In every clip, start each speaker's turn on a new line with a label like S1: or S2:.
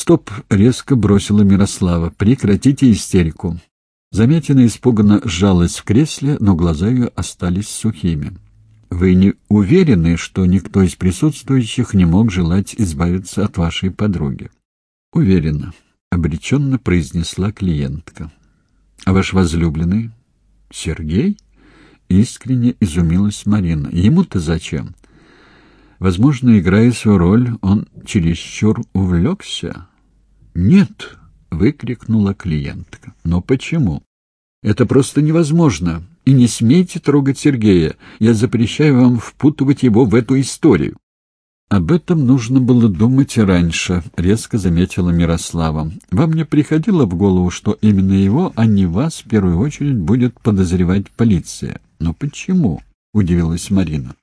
S1: «Стоп!» — резко бросила Мирослава. «Прекратите истерику!» Заметина испуганно сжалась в кресле, но глаза ее остались сухими. «Вы не уверены, что никто из присутствующих не мог желать избавиться от вашей подруги?» «Уверена», — обреченно произнесла клиентка. «А ваш возлюбленный?» «Сергей?» — искренне изумилась Марина. «Ему-то зачем?» Возможно, играя свою роль, он чересчур увлекся. «Нет!» — выкрикнула клиентка. «Но почему?» «Это просто невозможно. И не смейте трогать Сергея. Я запрещаю вам впутывать его в эту историю». «Об этом нужно было думать и раньше», — резко заметила Мирослава. «Вам не приходило в голову, что именно его, а не вас, в первую очередь будет подозревать полиция?» «Но почему?» — удивилась Марина.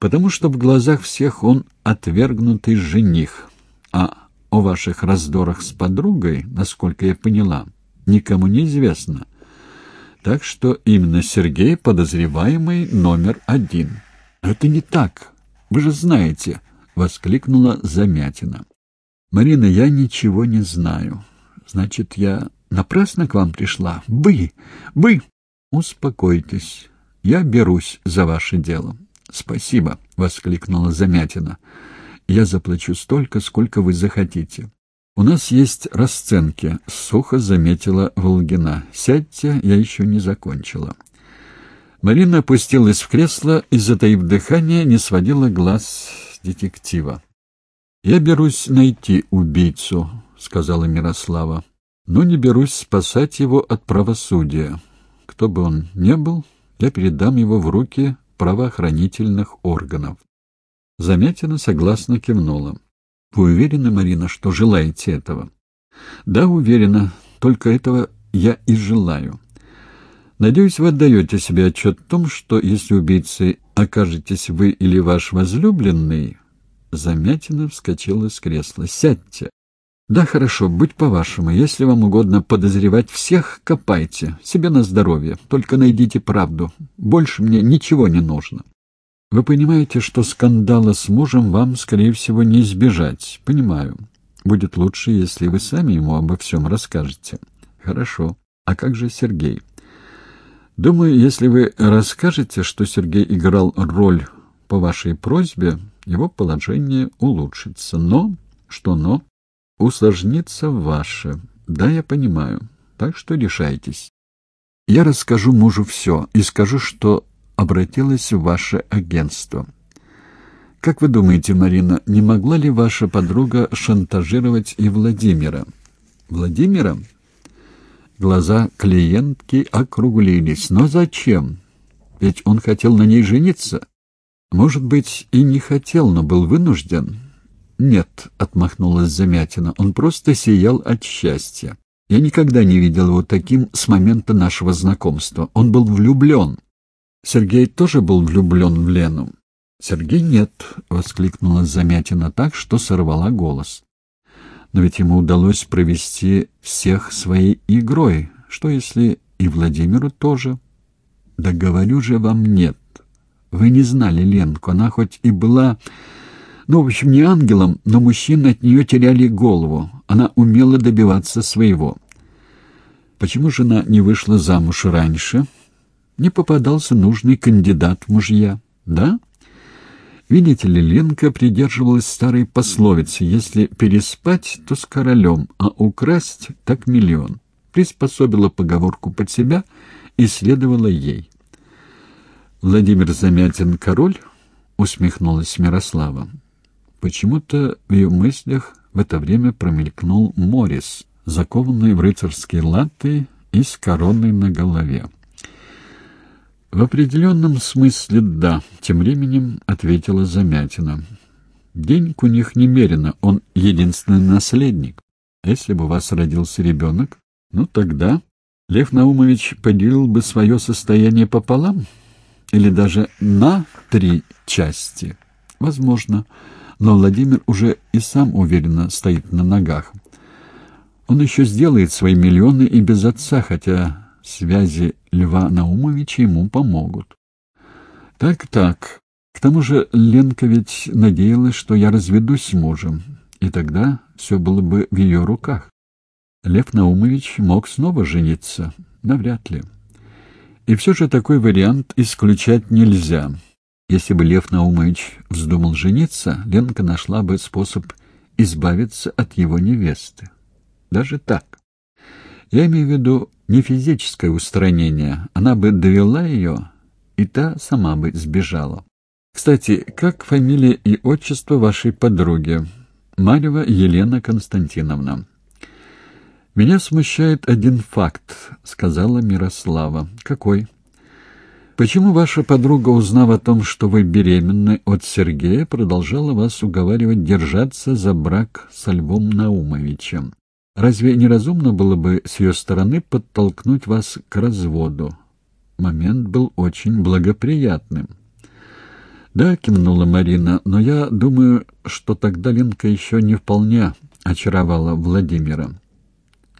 S1: «Потому что в глазах всех он отвергнутый жених, а о ваших раздорах с подругой, насколько я поняла, никому не известно. Так что именно Сергей подозреваемый номер один. Это не так. Вы же знаете, — воскликнула Замятина. Марина, я ничего не знаю. Значит, я напрасно к вам пришла? Вы! Вы! Успокойтесь. Я берусь за ваше дело. Спасибо, — воскликнула Замятина. Я заплачу столько, сколько вы захотите. У нас есть расценки, — сухо заметила Волгина. Сядьте, я еще не закончила. Марина опустилась в кресло и, затаив дыхание, не сводила глаз детектива. «Я берусь найти убийцу», — сказала Мирослава, — «но не берусь спасать его от правосудия. Кто бы он ни был, я передам его в руки правоохранительных органов. Замятина согласно кивнула. «Вы уверены, Марина, что желаете этого?» «Да, уверена. Только этого я и желаю. Надеюсь, вы отдаете себе отчет в том, что если убийцей окажетесь вы или ваш возлюбленный...» Замятина вскочила с кресла. «Сядьте!» «Да, хорошо, будь по-вашему. Если вам угодно подозревать всех, копайте. Себе на здоровье. Только найдите правду. Больше мне ничего не нужно». Вы понимаете, что скандала с мужем вам, скорее всего, не избежать. Понимаю. Будет лучше, если вы сами ему обо всем расскажете. Хорошо. А как же Сергей? Думаю, если вы расскажете, что Сергей играл роль по вашей просьбе, его положение улучшится. Но, что но, усложнится ваше. Да, я понимаю. Так что решайтесь. Я расскажу мужу все и скажу, что обратилась в ваше агентство. Как вы думаете, Марина, не могла ли ваша подруга шантажировать и Владимира? Владимира? Глаза клиентки округлились. Но зачем? Ведь он хотел на ней жениться. Может быть, и не хотел, но был вынужден. Нет, отмахнулась Замятина, он просто сиял от счастья. Я никогда не видел его таким с момента нашего знакомства. Он был влюблен. Сергей тоже был влюблен в Лену. «Сергей нет», — воскликнула Замятина так, что сорвала голос. «Но ведь ему удалось провести всех своей игрой. Что если и Владимиру тоже?» «Да говорю же вам нет. Вы не знали Ленку. Она хоть и была, ну, в общем, не ангелом, но мужчины от нее теряли голову. Она умела добиваться своего». «Почему жена не вышла замуж раньше?» Не попадался нужный кандидат в мужья, да? Видите ли, Ленка придерживалась старой пословицы «Если переспать, то с королем, а украсть — так миллион». Приспособила поговорку под себя и следовала ей. «Владимир Замятин король?» — усмехнулась Мирослава. Почему-то в ее мыслях в это время промелькнул Морис, закованный в рыцарские латы и с короной на голове. «В определенном смысле да», — тем временем ответила Замятина. «Денег у них немерено, он единственный наследник. Если бы у вас родился ребенок, ну тогда Лев Наумович поделил бы свое состояние пополам или даже на три части. Возможно, но Владимир уже и сам уверенно стоит на ногах. Он еще сделает свои миллионы и без отца, хотя связи Льва Наумовича ему помогут. Так-так. К тому же Ленка ведь надеялась, что я разведусь с мужем. и тогда все было бы в ее руках. Лев Наумович мог снова жениться? Навряд ли. И все же такой вариант исключать нельзя. Если бы Лев Наумович вздумал жениться, Ленка нашла бы способ избавиться от его невесты. Даже так. Я имею в виду не физическое устранение. Она бы довела ее, и та сама бы сбежала. Кстати, как фамилия и отчество вашей подруги? Марьева Елена Константиновна. «Меня смущает один факт», — сказала Мирослава. «Какой?» «Почему ваша подруга, узнав о том, что вы беременны от Сергея, продолжала вас уговаривать держаться за брак со Львом Наумовичем? Разве неразумно было бы с ее стороны подтолкнуть вас к разводу? Момент был очень благоприятным». «Да», — кивнула Марина, — «но я думаю, что тогда Ленка еще не вполне очаровала Владимира»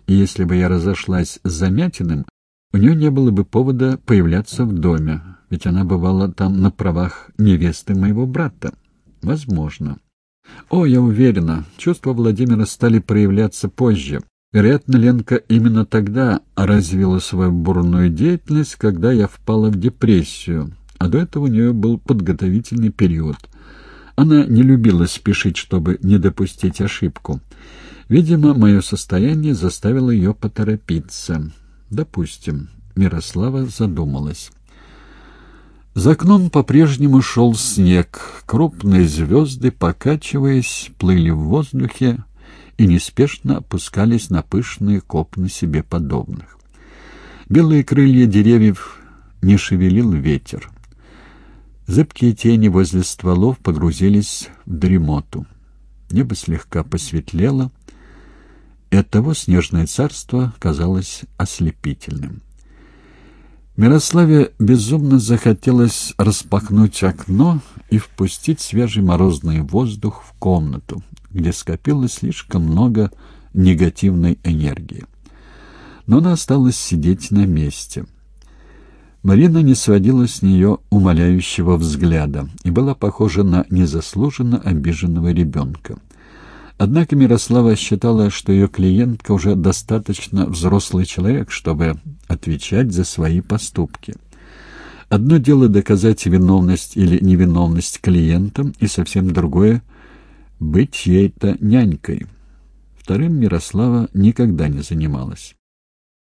S1: и если бы я разошлась с Замятиным, у нее не было бы повода появляться в доме, ведь она бывала там на правах невесты моего брата. Возможно. О, я уверена, чувства Владимира стали проявляться позже. Вероятно, Ленка именно тогда развила свою бурную деятельность, когда я впала в депрессию, а до этого у нее был подготовительный период. Она не любила спешить, чтобы не допустить ошибку. Видимо, мое состояние заставило ее поторопиться. Допустим, Мирослава задумалась. За окном по-прежнему шел снег. Крупные звезды, покачиваясь, плыли в воздухе и неспешно опускались на пышные копны себе подобных. Белые крылья деревьев не шевелил ветер. Зыбкие тени возле стволов погрузились в дремоту. Небо слегка посветлело, и оттого снежное царство казалось ослепительным. Мирославе безумно захотелось распахнуть окно и впустить свежий морозный воздух в комнату, где скопилось слишком много негативной энергии. Но она осталась сидеть на месте. Марина не сводила с нее умоляющего взгляда и была похожа на незаслуженно обиженного ребенка. Однако Мирослава считала, что ее клиентка уже достаточно взрослый человек, чтобы отвечать за свои поступки. Одно дело доказать виновность или невиновность клиентам, и совсем другое — быть чьей-то нянькой. Вторым Мирослава никогда не занималась.